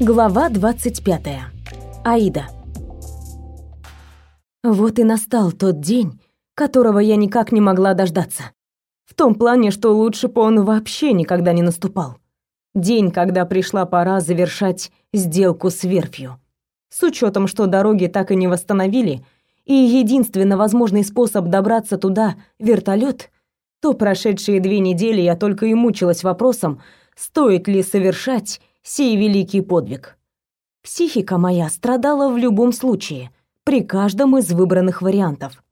Глава 25. Аида. Вот и настал тот день, которого я никак не могла дождаться. В том плане, что лучше бы он вообще никогда не наступал. День, когда пришла пора завершать сделку с верфью. С учетом, что дороги так и не восстановили, и единственно возможный способ добраться туда — вертолет, то прошедшие две недели я только и мучилась вопросом, стоит ли совершать сей великий подвиг. Психика моя страдала в любом случае, при каждом из выбранных вариантов.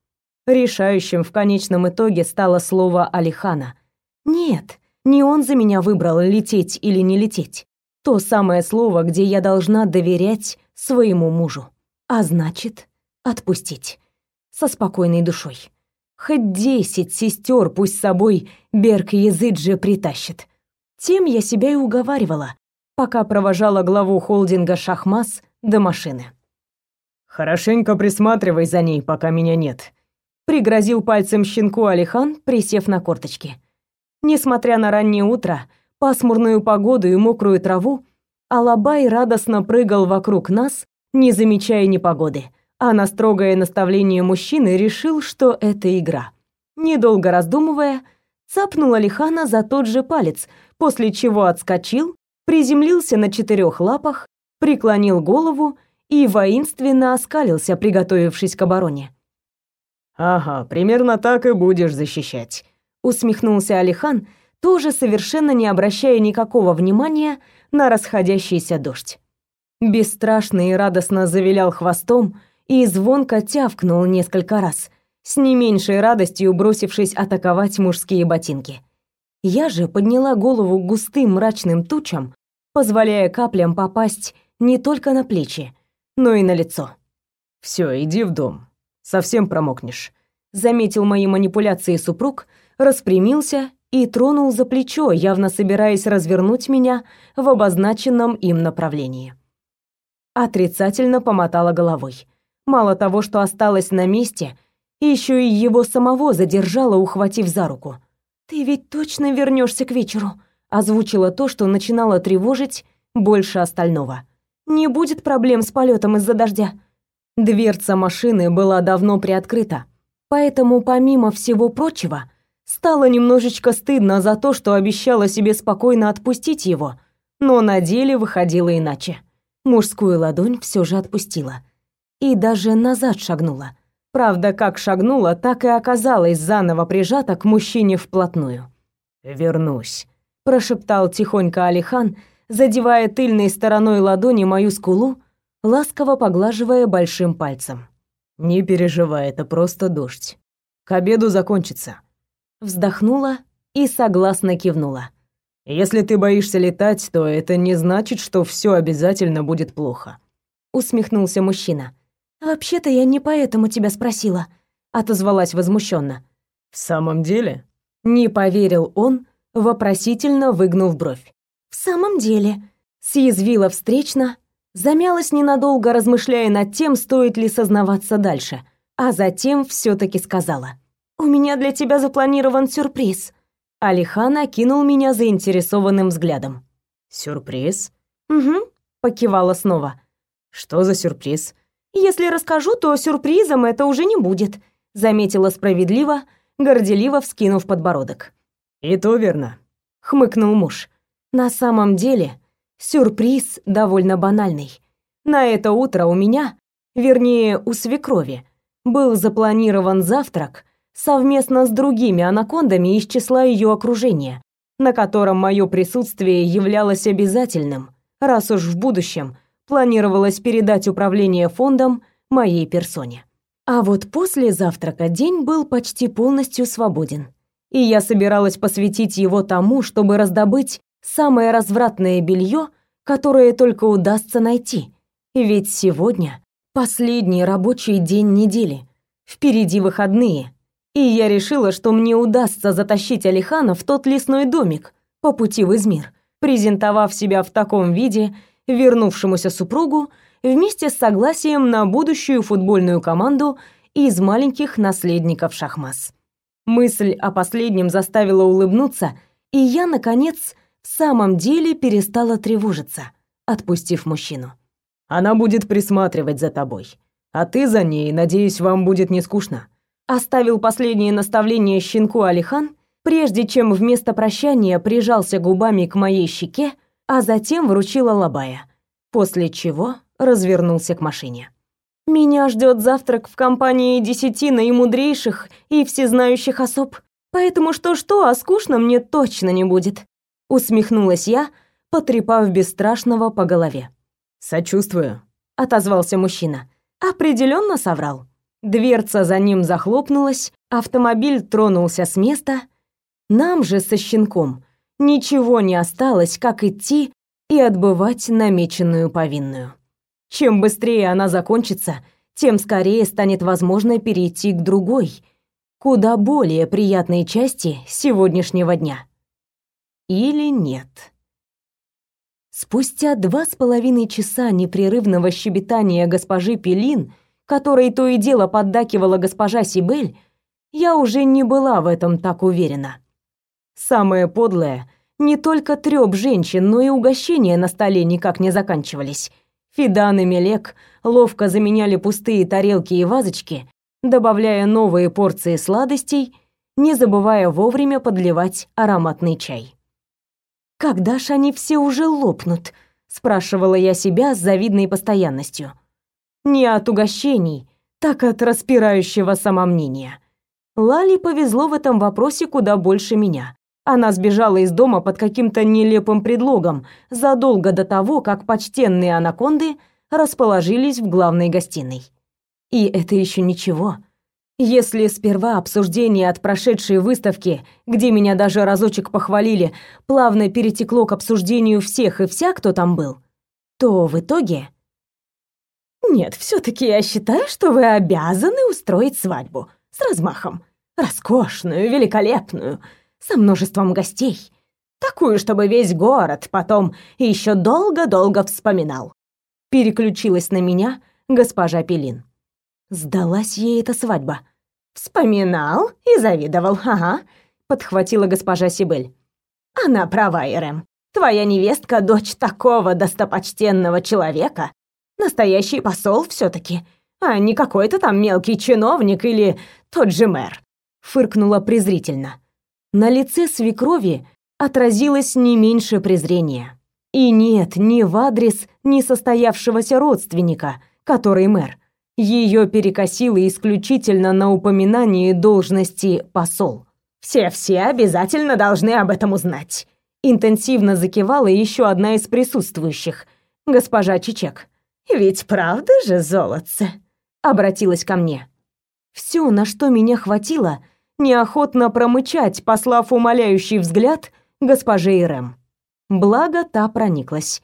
Решающим в конечном итоге стало слово Алихана. Нет, не он за меня выбрал, лететь или не лететь. То самое слово, где я должна доверять своему мужу. А значит, отпустить. Со спокойной душой. Хоть десять сестер пусть с собой Берг Языджи притащит. Тем я себя и уговаривала, пока провожала главу холдинга «Шахмас» до машины. «Хорошенько присматривай за ней, пока меня нет», — пригрозил пальцем щенку Алихан, присев на корточки. Несмотря на раннее утро, пасмурную погоду и мокрую траву, Алабай радостно прыгал вокруг нас, не замечая непогоды, а на строгое наставление мужчины решил, что это игра. Недолго раздумывая, цапнул Алихана за тот же палец, после чего отскочил приземлился на четырех лапах, преклонил голову и воинственно оскалился, приготовившись к обороне. «Ага, примерно так и будешь защищать», — усмехнулся Алихан, тоже совершенно не обращая никакого внимания на расходящийся дождь. Бесстрашно и радостно завилял хвостом и звонко тявкнул несколько раз, с не меньшей радостью бросившись атаковать мужские ботинки. Я же подняла голову к густым мрачным тучам, позволяя каплям попасть не только на плечи, но и на лицо. «Все, иди в дом. Совсем промокнешь», — заметил мои манипуляции супруг, распрямился и тронул за плечо, явно собираясь развернуть меня в обозначенном им направлении. Отрицательно помотала головой. Мало того, что осталась на месте, еще и его самого задержала, ухватив за руку. «Ты ведь точно вернешься к вечеру?» озвучила то, что начинало тревожить больше остального. «Не будет проблем с полетом из-за дождя». Дверца машины была давно приоткрыта, поэтому, помимо всего прочего, стало немножечко стыдно за то, что обещала себе спокойно отпустить его, но на деле выходило иначе. Мужскую ладонь все же отпустила. И даже назад шагнула. Правда, как шагнула, так и оказалась заново прижата к мужчине вплотную. «Вернусь», — прошептал тихонько Алихан, задевая тыльной стороной ладони мою скулу, ласково поглаживая большим пальцем. «Не переживай, это просто дождь. К обеду закончится». Вздохнула и согласно кивнула. «Если ты боишься летать, то это не значит, что все обязательно будет плохо», — усмехнулся мужчина. «Вообще-то я не поэтому тебя спросила», — отозвалась возмущенно. «В самом деле?» Не поверил он, вопросительно выгнув бровь. «В самом деле», — съязвила встречно, замялась ненадолго, размышляя над тем, стоит ли сознаваться дальше, а затем все таки сказала. «У меня для тебя запланирован сюрприз». Алихан окинул меня заинтересованным взглядом. «Сюрприз?» «Угу», — покивала снова. «Что за сюрприз?» Если расскажу, то сюрпризом это уже не будет, заметила справедливо, горделиво вскинув подбородок. И то верно, хмыкнул муж. На самом деле, сюрприз довольно банальный. На это утро у меня, вернее, у свекрови, был запланирован завтрак совместно с другими анакондами из числа ее окружения, на котором мое присутствие являлось обязательным, раз уж в будущем планировалось передать управление фондом моей персоне. А вот после завтрака день был почти полностью свободен, и я собиралась посвятить его тому, чтобы раздобыть самое развратное белье, которое только удастся найти. Ведь сегодня последний рабочий день недели. Впереди выходные. И я решила, что мне удастся затащить Алихана в тот лесной домик по пути в Измир, презентовав себя в таком виде, вернувшемуся супругу вместе с согласием на будущую футбольную команду из маленьких наследников Шахмас. Мысль о последнем заставила улыбнуться, и я наконец в самом деле перестала тревожиться, отпустив мужчину. Она будет присматривать за тобой. А ты за ней, надеюсь, вам будет не скучно. Оставил последнее наставление щенку Алихан, прежде чем вместо прощания прижался губами к моей щеке, а затем вручил Алабая, после чего развернулся к машине. Меня ждет завтрак в компании десяти наимудрейших и всезнающих особ, поэтому что-что, а скучно мне точно не будет. Усмехнулась я, потрепав бесстрашного по голове. «Сочувствую», — отозвался мужчина. Определенно соврал. Дверца за ним захлопнулась, автомобиль тронулся с места. Нам же со щенком ничего не осталось, как идти и отбывать намеченную повинную. Чем быстрее она закончится, тем скорее станет возможно перейти к другой, куда более приятной части сегодняшнего дня. Или нет. Спустя два с половиной часа непрерывного щебетания госпожи Пелин, которой то и дело поддакивала госпожа Сибель, я уже не была в этом так уверена. Самое подлое, не только трёп женщин, но и угощения на столе никак не заканчивались. Фидан и Мелек ловко заменяли пустые тарелки и вазочки, добавляя новые порции сладостей, не забывая вовремя подливать ароматный чай. «Когда ж они все уже лопнут?» — спрашивала я себя с завидной постоянностью. Не от угощений, так от распирающего самомнения. Лали повезло в этом вопросе куда больше меня. Она сбежала из дома под каким-то нелепым предлогом задолго до того, как почтенные анаконды расположились в главной гостиной. И это еще ничего. Если сперва обсуждение от прошедшей выставки, где меня даже разочек похвалили, плавно перетекло к обсуждению всех и вся, кто там был, то в итоге... Нет, все таки я считаю, что вы обязаны устроить свадьбу с размахом. Роскошную, великолепную, со множеством гостей. Такую, чтобы весь город потом еще долго-долго вспоминал. Переключилась на меня госпожа Пелин. Сдалась ей эта свадьба. Вспоминал и завидовал, ага, подхватила госпожа Сибель. Она права, Ирэм. Твоя невестка дочь такого достопочтенного человека. Настоящий посол все таки а не какой-то там мелкий чиновник или тот же мэр. Фыркнула презрительно на лице свекрови отразилось не меньше презрения. И нет, не в адрес несостоявшегося родственника, который мэр. Ее перекосило исключительно на упоминание должности посол. «Все-все обязательно должны об этом узнать», интенсивно закивала еще одна из присутствующих, госпожа Чичек. «Ведь правда же, золотце?» обратилась ко мне. Все, на что меня хватило — неохотно промычать, послав умоляющий взгляд госпоже Ирэм. Благо та прониклась.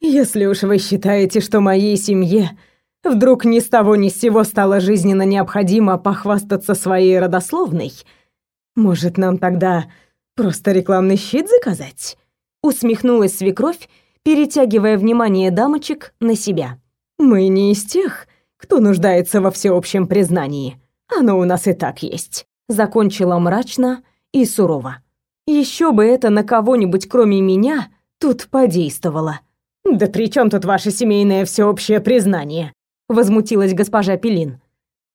«Если уж вы считаете, что моей семье вдруг ни с того ни с сего стало жизненно необходимо похвастаться своей родословной, может, нам тогда просто рекламный щит заказать?» Усмехнулась свекровь, перетягивая внимание дамочек на себя. «Мы не из тех, кто нуждается во всеобщем признании. Оно у нас и так есть закончила мрачно и сурово. Еще бы это на кого-нибудь, кроме меня, тут подействовало. Да при чем тут ваше семейное всеобщее признание? возмутилась госпожа Пелин.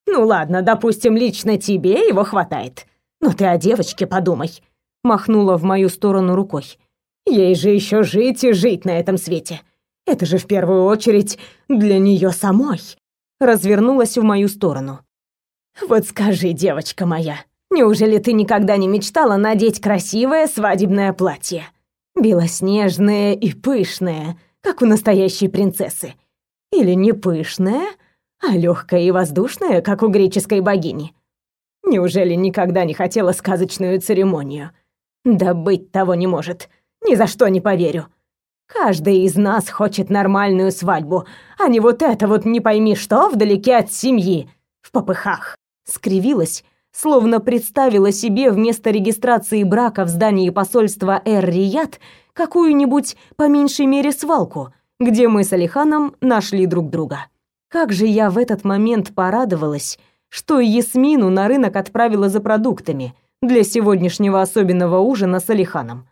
Ну ладно, допустим, лично тебе его хватает. Но ты о девочке подумай, махнула в мою сторону рукой. Ей же еще жить и жить на этом свете. Это же в первую очередь для нее самой. Развернулась в мою сторону. Вот скажи, девочка моя, неужели ты никогда не мечтала надеть красивое свадебное платье? Белоснежное и пышное, как у настоящей принцессы. Или не пышное, а легкое и воздушное, как у греческой богини. Неужели никогда не хотела сказочную церемонию? Да быть того не может. Ни за что не поверю. Каждый из нас хочет нормальную свадьбу, а не вот это вот не пойми что вдалеке от семьи, в попыхах скривилась, словно представила себе вместо регистрации брака в здании посольства Эр-Рияд какую-нибудь, по меньшей мере, свалку, где мы с Алиханом нашли друг друга. Как же я в этот момент порадовалась, что Ясмину на рынок отправила за продуктами для сегодняшнего особенного ужина с Алиханом.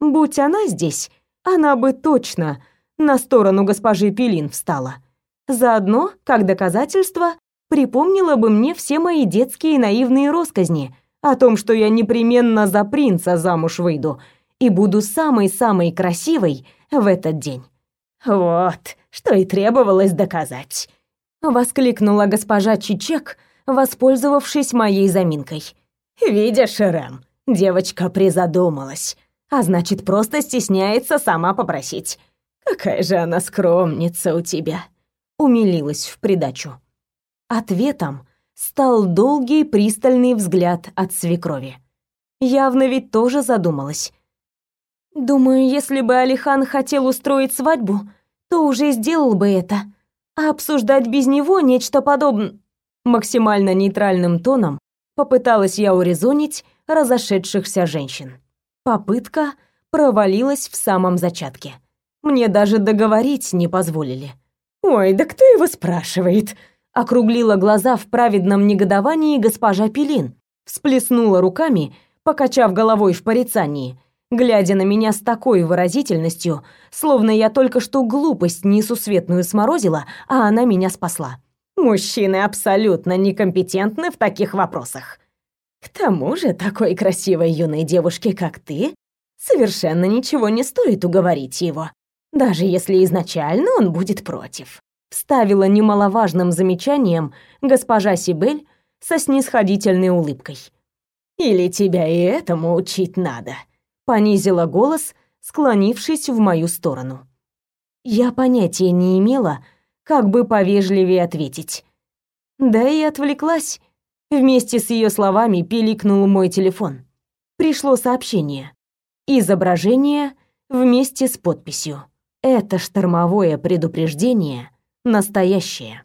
Будь она здесь, она бы точно на сторону госпожи Пелин встала. Заодно, как доказательство, припомнила бы мне все мои детские наивные росказни о том, что я непременно за принца замуж выйду и буду самой-самой красивой в этот день. Вот, что и требовалось доказать, воскликнула госпожа Чичек, воспользовавшись моей заминкой. Видишь, Рэм, девочка призадумалась, а значит, просто стесняется сама попросить. Какая же она скромница у тебя, умилилась в придачу. Ответом стал долгий пристальный взгляд от свекрови. Явно ведь тоже задумалась. Думаю, если бы Алихан хотел устроить свадьбу, то уже сделал бы это. А обсуждать без него нечто подобное... Максимально нейтральным тоном попыталась я урезонить разошедшихся женщин. Попытка провалилась в самом зачатке. Мне даже договорить не позволили. «Ой, да кто его спрашивает?» Округлила глаза в праведном негодовании госпожа Пелин, всплеснула руками, покачав головой в порицании, глядя на меня с такой выразительностью, словно я только что глупость несусветную сморозила, а она меня спасла. Мужчины абсолютно некомпетентны в таких вопросах. К тому же, такой красивой юной девушке, как ты, совершенно ничего не стоит уговорить его, даже если изначально он будет против. Вставила немаловажным замечанием госпожа Сибель со снисходительной улыбкой. Или тебя и этому учить надо понизила голос, склонившись в мою сторону. Я понятия не имела, как бы повежливее ответить. Да и отвлеклась. Вместе с ее словами пиликнул мой телефон. Пришло сообщение. Изображение вместе с подписью. Это штормовое предупреждение настоящее.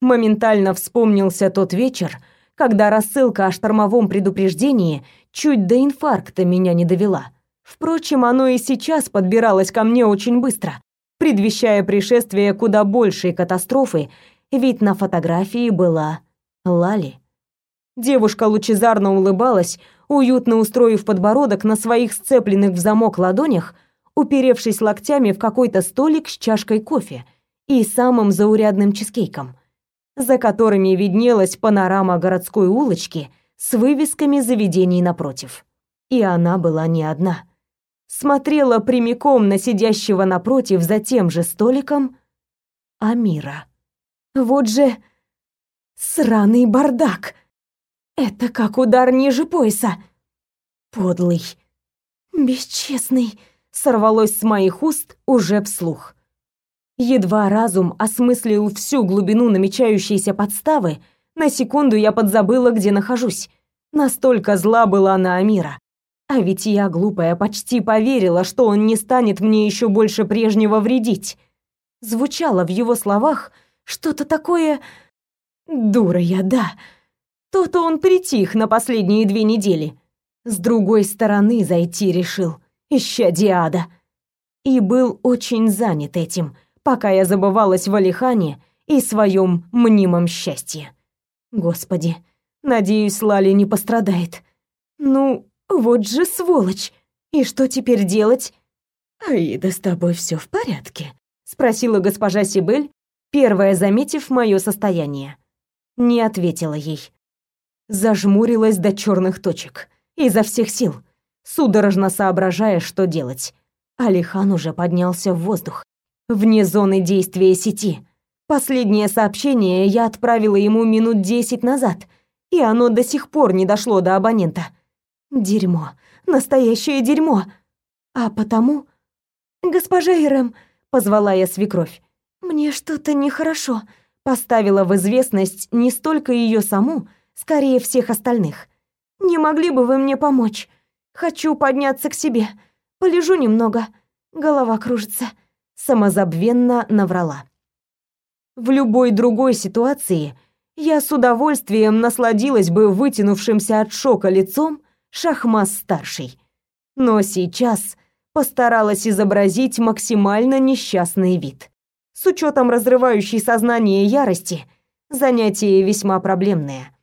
Моментально вспомнился тот вечер, когда рассылка о штормовом предупреждении чуть до инфаркта меня не довела. Впрочем, оно и сейчас подбиралось ко мне очень быстро, предвещая пришествие куда большей катастрофы, ведь на фотографии была Лали. Девушка лучезарно улыбалась, уютно устроив подбородок на своих сцепленных в замок ладонях, уперевшись локтями в какой-то столик с чашкой кофе и самым заурядным чизкейком, за которыми виднелась панорама городской улочки с вывесками заведений напротив. И она была не одна. Смотрела прямиком на сидящего напротив за тем же столиком Амира. Вот же сраный бардак. Это как удар ниже пояса. Подлый, бесчестный, сорвалось с моих уст уже вслух. Едва разум осмыслил всю глубину намечающейся подставы, на секунду я подзабыла, где нахожусь. Настолько зла была на Амира. А ведь я, глупая, почти поверила, что он не станет мне еще больше прежнего вредить. Звучало в его словах что-то такое... Дура я, да. То-то он притих на последние две недели. С другой стороны зайти решил, ища Диада. И был очень занят этим, пока я забывалась в Алихане и своем мнимом счастье. Господи, надеюсь, Лали не пострадает. Ну, вот же сволочь. И что теперь делать? Аида, с тобой все в порядке? спросила госпожа Сибель, первая заметив мое состояние. Не ответила ей. Зажмурилась до черных точек, изо всех сил, судорожно соображая, что делать. Алихан уже поднялся в воздух, вне зоны действия сети. Последнее сообщение я отправила ему минут десять назад, и оно до сих пор не дошло до абонента. Дерьмо, настоящее дерьмо. А потому... «Госпожа Ирэм», — позвала я свекровь, — «мне что-то нехорошо», — поставила в известность не столько ее саму, скорее всех остальных. «Не могли бы вы мне помочь? Хочу подняться к себе. Полежу немного. Голова кружится», — самозабвенно наврала. В любой другой ситуации я с удовольствием насладилась бы вытянувшимся от шока лицом Шахмас-старший. Но сейчас постаралась изобразить максимально несчастный вид. С учетом разрывающей сознание ярости, занятие весьма проблемное.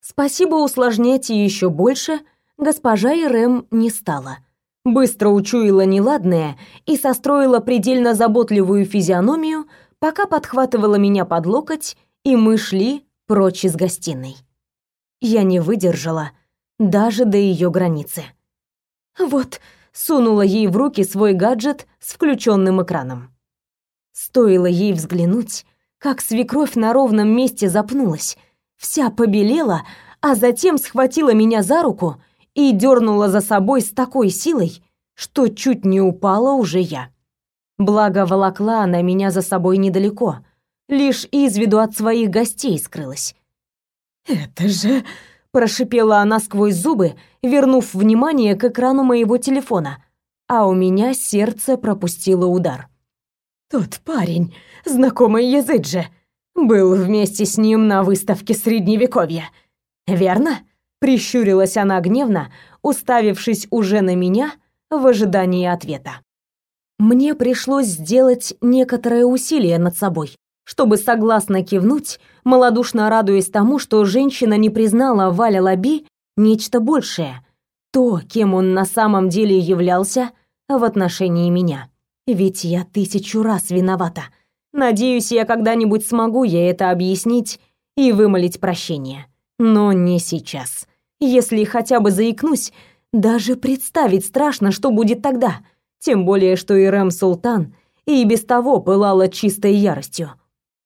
Спасибо усложнять еще больше госпожа Ирэм не стала. Быстро учуяла неладное и состроила предельно заботливую физиономию, пока подхватывала меня под локоть, и мы шли прочь из гостиной. Я не выдержала даже до ее границы. Вот, сунула ей в руки свой гаджет с включенным экраном. Стоило ей взглянуть, как свекровь на ровном месте запнулась, вся побелела, а затем схватила меня за руку и дернула за собой с такой силой, что чуть не упала уже я. Благо волокла она меня за собой недалеко, лишь из виду от своих гостей скрылась. «Это же...» — прошипела она сквозь зубы, вернув внимание к экрану моего телефона, а у меня сердце пропустило удар. «Тот парень, знакомый Языджи, был вместе с ним на выставке Средневековья, верно?» Прищурилась она гневно, уставившись уже на меня в ожидании ответа. Мне пришлось сделать некоторое усилие над собой, чтобы согласно кивнуть, малодушно радуясь тому, что женщина не признала Валя Лаби нечто большее, то, кем он на самом деле являлся в отношении меня. Ведь я тысячу раз виновата. Надеюсь, я когда-нибудь смогу ей это объяснить и вымолить прощение. Но не сейчас. Если хотя бы заикнусь, даже представить страшно, что будет тогда. Тем более, что Ирэм Султан и без того пылала чистой яростью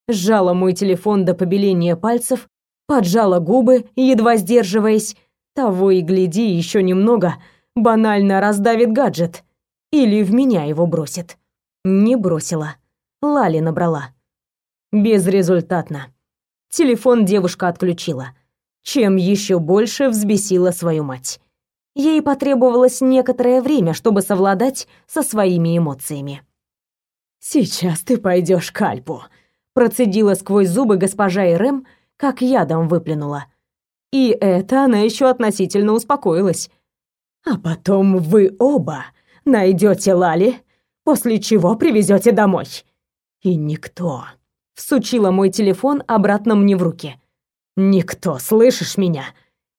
сжала мой телефон до побеления пальцев, поджала губы, едва сдерживаясь. Того и гляди, еще немного, банально раздавит гаджет. Или в меня его бросит. Не бросила. Лали набрала. Безрезультатно. Телефон девушка отключила, чем еще больше взбесила свою мать. Ей потребовалось некоторое время, чтобы совладать со своими эмоциями. «Сейчас ты пойдешь к Альпу», Процедила сквозь зубы госпожа Ирэм, как ядом выплюнула. И это она еще относительно успокоилась. А потом вы оба найдете Лали, после чего привезете домой. И никто всучила мой телефон обратно мне в руки. Никто, слышишь меня?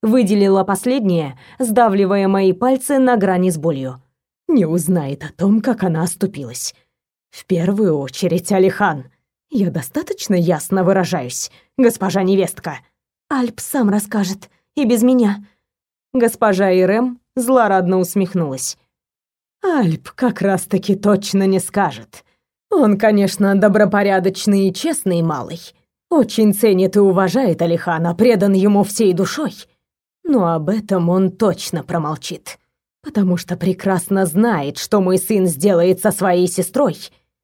Выделила последнее, сдавливая мои пальцы на грани с болью. Не узнает о том, как она оступилась. В первую очередь Алихан. Я достаточно ясно выражаюсь, госпожа невестка. Альп сам расскажет, и без меня. Госпожа Ирэм злорадно усмехнулась. Альп как раз-таки точно не скажет. Он, конечно, добропорядочный и честный малый. Очень ценит и уважает Алихана, предан ему всей душой. Но об этом он точно промолчит. Потому что прекрасно знает, что мой сын сделает со своей сестрой,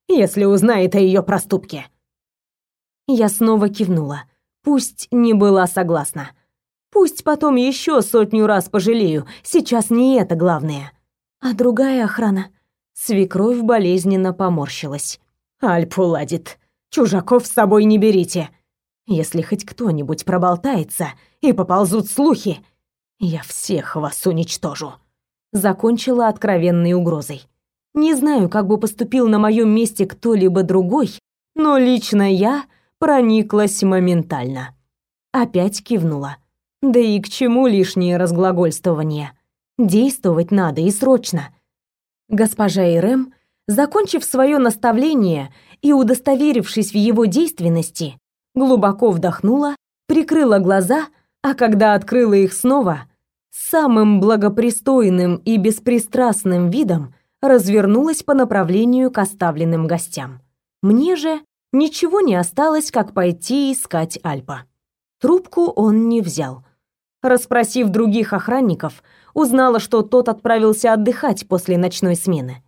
если узнает о ее проступке. Я снова кивнула. Пусть не была согласна. Пусть потом еще сотню раз пожалею, сейчас не это главное. А другая охрана. Свекровь болезненно поморщилась. Альп уладит. Чужаков с собой не берите. Если хоть кто-нибудь проболтается и поползут слухи, я всех вас уничтожу. Закончила откровенной угрозой. Не знаю, как бы поступил на моем месте кто-либо другой, но лично я прониклась моментально. Опять кивнула. Да и к чему лишнее разглагольствование? Действовать надо и срочно. Госпожа Ирэм, закончив свое наставление и удостоверившись в его действенности, глубоко вдохнула, прикрыла глаза, а когда открыла их снова, самым благопристойным и беспристрастным видом развернулась по направлению к оставленным гостям. Мне же ничего не осталось, как пойти искать Альпа. Трубку он не взял. Расспросив других охранников, узнала, что тот отправился отдыхать после ночной смены.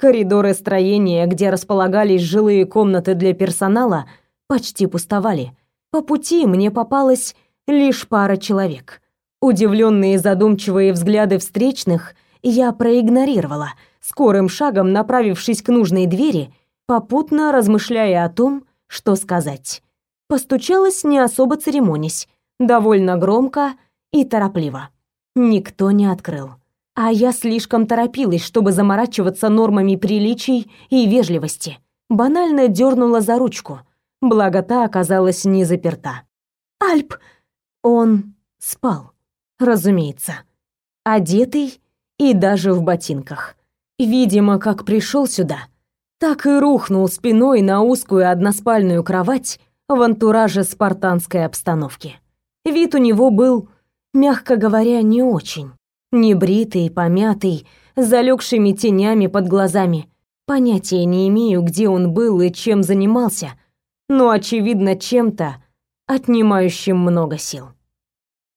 Коридоры строения, где располагались жилые комнаты для персонала, почти пустовали. По пути мне попалась лишь пара человек. Удивленные задумчивые взгляды встречных я проигнорировала, скорым шагом направившись к нужной двери попутно размышляя о том, что сказать. Постучалась не особо церемонясь, довольно громко и торопливо. Никто не открыл. А я слишком торопилась, чтобы заморачиваться нормами приличий и вежливости. Банально дернула за ручку, благо та оказалась не заперта. «Альп!» Он спал, разумеется. Одетый и даже в ботинках. Видимо, как пришел сюда, так и рухнул спиной на узкую односпальную кровать в антураже спартанской обстановки. Вид у него был, мягко говоря, не очень. Небритый, помятый, с залегшими тенями под глазами. Понятия не имею, где он был и чем занимался, но, очевидно, чем-то, отнимающим много сил.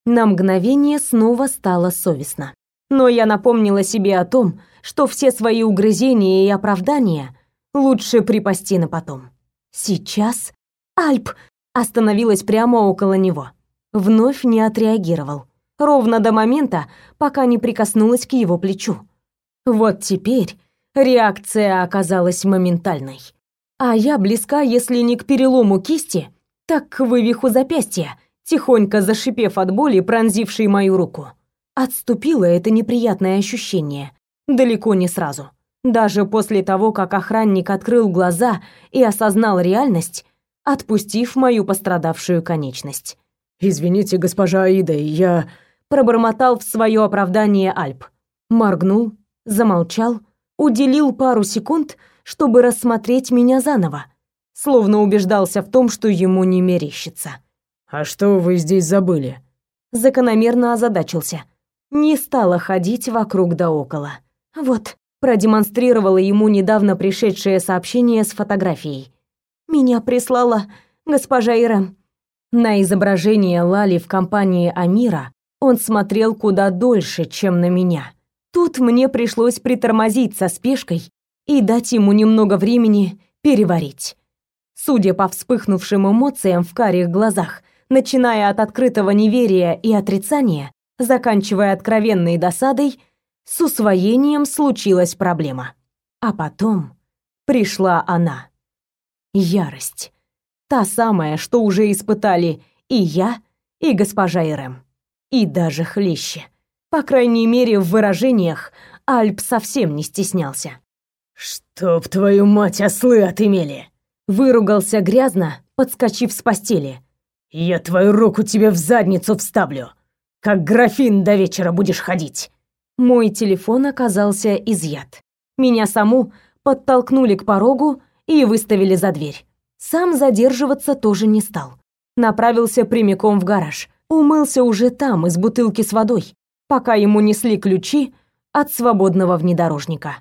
На мгновение снова стало совестно. Но я напомнила себе о том, что все свои угрызения и оправдания лучше припасти на потом. Сейчас Альп остановилась прямо около него. Вновь не отреагировал. Ровно до момента, пока не прикоснулась к его плечу. Вот теперь реакция оказалась моментальной. А я близка, если не к перелому кисти, так к вывиху запястья, тихонько зашипев от боли, пронзившей мою руку. Отступило это неприятное ощущение. Далеко не сразу. Даже после того, как охранник открыл глаза и осознал реальность, отпустив мою пострадавшую конечность. «Извините, госпожа Аида, я...» Пробормотал в свое оправдание Альп. Моргнул, замолчал, уделил пару секунд, чтобы рассмотреть меня заново, словно убеждался в том, что ему не мерещится. «А что вы здесь забыли?» Закономерно озадачился не стала ходить вокруг да около. Вот, продемонстрировала ему недавно пришедшее сообщение с фотографией. Меня прислала госпожа Ирем. На изображение Лали в компании Амира он смотрел куда дольше, чем на меня. Тут мне пришлось притормозить со спешкой и дать ему немного времени переварить. Судя по вспыхнувшим эмоциям в карих глазах, начиная от открытого неверия и отрицания, заканчивая откровенной досадой, с усвоением случилась проблема. А потом пришла она. Ярость. Та самая, что уже испытали и я, и госпожа Ирэм. И даже хлеще. По крайней мере, в выражениях Альп совсем не стеснялся. «Чтоб твою мать ослы отымели!» Выругался грязно, подскочив с постели. «Я твою руку тебе в задницу вставлю!» Как графин до вечера будешь ходить. Мой телефон оказался изъят. Меня саму подтолкнули к порогу и выставили за дверь. Сам задерживаться тоже не стал. Направился прямиком в гараж. Умылся уже там из бутылки с водой, пока ему несли ключи от свободного внедорожника.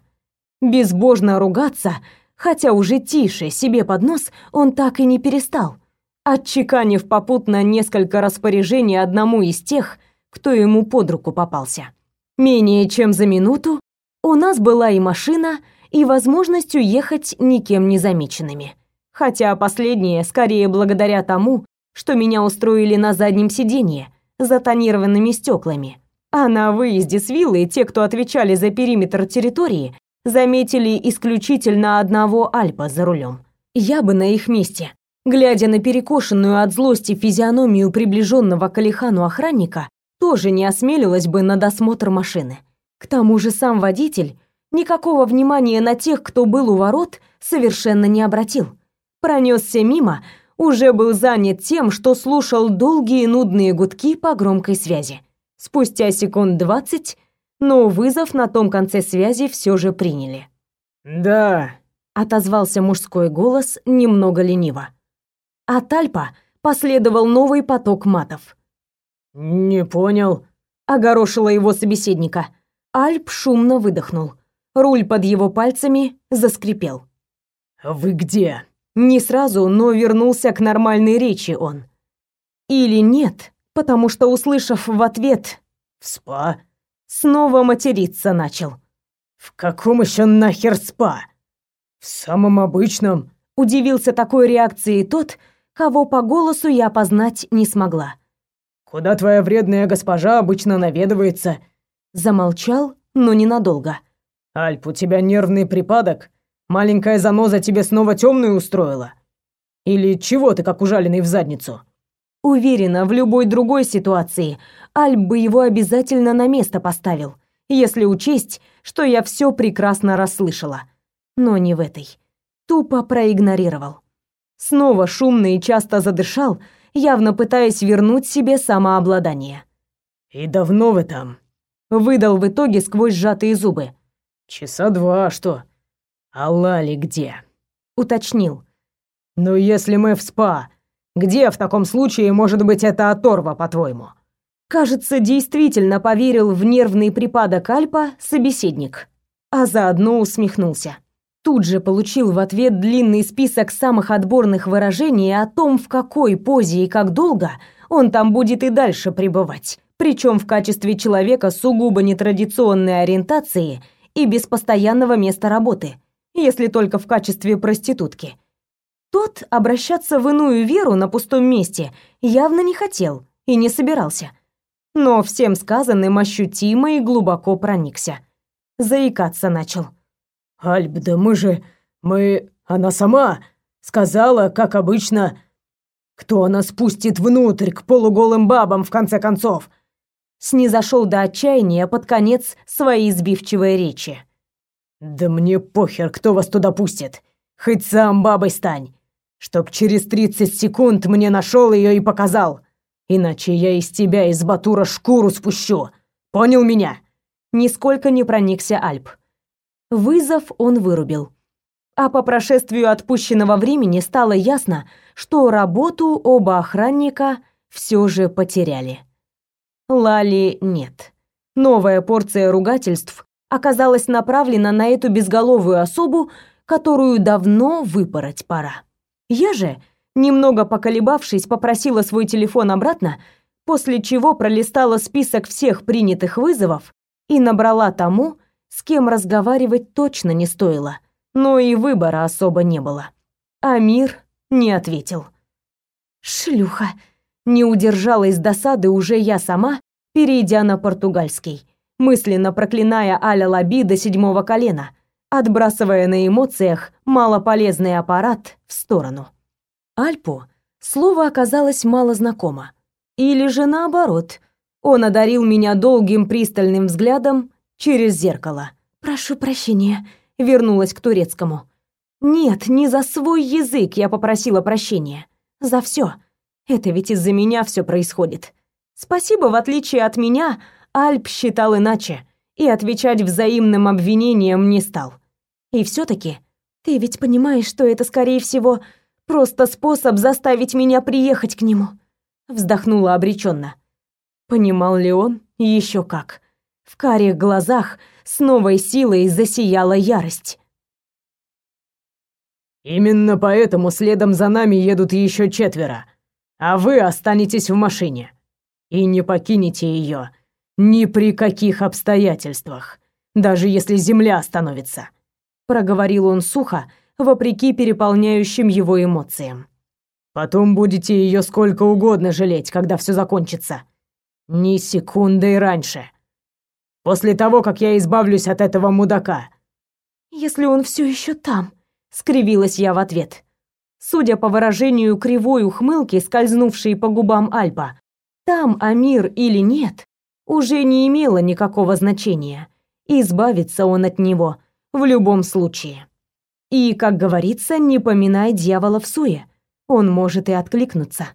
Безбожно ругаться, хотя уже тише себе под нос, он так и не перестал, отчеканив попутно несколько распоряжений одному из тех, кто ему под руку попался. Менее чем за минуту у нас была и машина, и возможность уехать никем не замеченными. Хотя последнее скорее благодаря тому, что меня устроили на заднем сиденье, за тонированными стеклами. А на выезде с виллы те, кто отвечали за периметр территории, заметили исключительно одного Альпа за рулем. Я бы на их месте, глядя на перекошенную от злости физиономию приближенного к Алихану охранника, тоже не осмелилась бы на досмотр машины. К тому же сам водитель никакого внимания на тех, кто был у ворот, совершенно не обратил. Пронесся мимо, уже был занят тем, что слушал долгие нудные гудки по громкой связи. Спустя секунд двадцать, но вызов на том конце связи все же приняли. «Да», — отозвался мужской голос немного лениво. От Альпа последовал новый поток матов. «Не понял», — огорошила его собеседника. Альп шумно выдохнул. Руль под его пальцами заскрипел. «Вы где?» Не сразу, но вернулся к нормальной речи он. Или нет, потому что, услышав в ответ «В спа», снова материться начал. «В каком еще нахер спа?» «В самом обычном», — удивился такой реакцией тот, кого по голосу я опознать не смогла. Куда твоя вредная госпожа обычно наведывается?» Замолчал, но ненадолго. «Альп, у тебя нервный припадок? Маленькая заноза тебе снова темную устроила? Или чего ты как ужаленный в задницу?» Уверена, в любой другой ситуации Альп бы его обязательно на место поставил, если учесть, что я все прекрасно расслышала. Но не в этой. Тупо проигнорировал. Снова шумно и часто задышал, явно пытаясь вернуть себе самообладание. «И давно вы там?» выдал в итоге сквозь сжатые зубы. Часа два, что? А Лали где? уточнил. Ну, если мы в спа, где в таком случае может быть эта оторва, по-твоему? Кажется, действительно поверил в нервный припадок Альпа собеседник, а заодно усмехнулся. Тут же получил в ответ длинный список самых отборных выражений о том, в какой позе и как долго он там будет и дальше пребывать, причем в качестве человека сугубо нетрадиционной ориентации и без постоянного места работы, если только в качестве проститутки. Тот обращаться в иную веру на пустом месте явно не хотел и не собирался. Но всем сказанным ощутимо и глубоко проникся. Заикаться начал. «Альб, да мы же... мы... она сама сказала, как обычно, кто она спустит внутрь к полуголым бабам в конце концов?» Снизошел до отчаяния под конец своей сбивчивой речи. «Да мне похер, кто вас туда пустит. Хоть сам бабой стань чтоб через 30 секунд мне нашел ее и показал. Иначе я из тебя, из Батура, шкуру спущу. Понял меня?» Нисколько не проникся Альп. Вызов он вырубил. А по прошествию отпущенного времени стало ясно, что работу оба охранника все же потеряли. Лали нет. Новая порция ругательств оказалась направлена на эту безголовую особу, которую давно выпороть пора. Я же, немного поколебавшись, попросила свой телефон обратно, после чего пролистала список всех принятых вызовов и набрала тому, с кем разговаривать точно не стоило, но и выбора особо не было. Амир не ответил. «Шлюха!» Не удержалась досады уже я сама, перейдя на португальский, мысленно проклиная Аля Лаби до седьмого колена — отбрасывая на эмоциях малополезный аппарат в сторону. Альпу слово оказалось мало знакомо. Или же наоборот, он одарил меня долгим пристальным взглядом через зеркало. «Прошу прощения», — вернулась к турецкому. «Нет, не за свой язык я попросила прощения. За все. Это ведь из-за меня все происходит. Спасибо, в отличие от меня, Альп считал иначе и отвечать взаимным обвинениям не стал. И все таки ты ведь понимаешь, что это, скорее всего, просто способ заставить меня приехать к нему. Вздохнула обреченно. Понимал ли он? Еще как. В карих глазах с новой силой засияла ярость. Именно поэтому следом за нами едут еще четверо, а вы останетесь в машине и не покинете ее ни при каких обстоятельствах, даже если земля остановится проговорил он сухо, вопреки переполняющим его эмоциям. Потом будете ее сколько угодно жалеть, когда все закончится. Ни секунды раньше. После того, как я избавлюсь от этого мудака. Если он все еще там, скривилась я в ответ. Судя по выражению кривой ухмылки, скользнувшей по губам Альпа, там Амир или нет, уже не имело никакого значения. Избавиться он от него в любом случае. И, как говорится, не поминай дьявола в суе. Он может и откликнуться.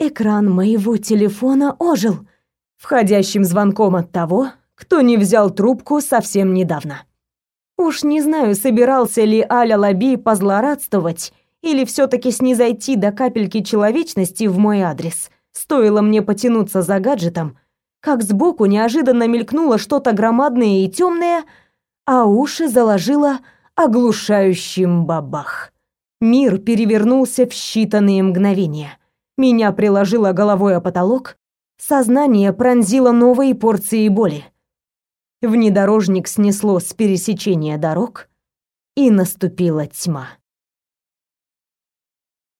Экран моего телефона ожил входящим звонком от того, кто не взял трубку совсем недавно. Уж не знаю, собирался ли Аля Лаби позлорадствовать или все таки снизойти до капельки человечности в мой адрес. Стоило мне потянуться за гаджетом, как сбоку неожиданно мелькнуло что-то громадное и темное, а уши заложило оглушающим бабах. Мир перевернулся в считанные мгновения. Меня приложило головой о потолок, сознание пронзило новые порции боли. Внедорожник снесло с пересечения дорог, и наступила тьма.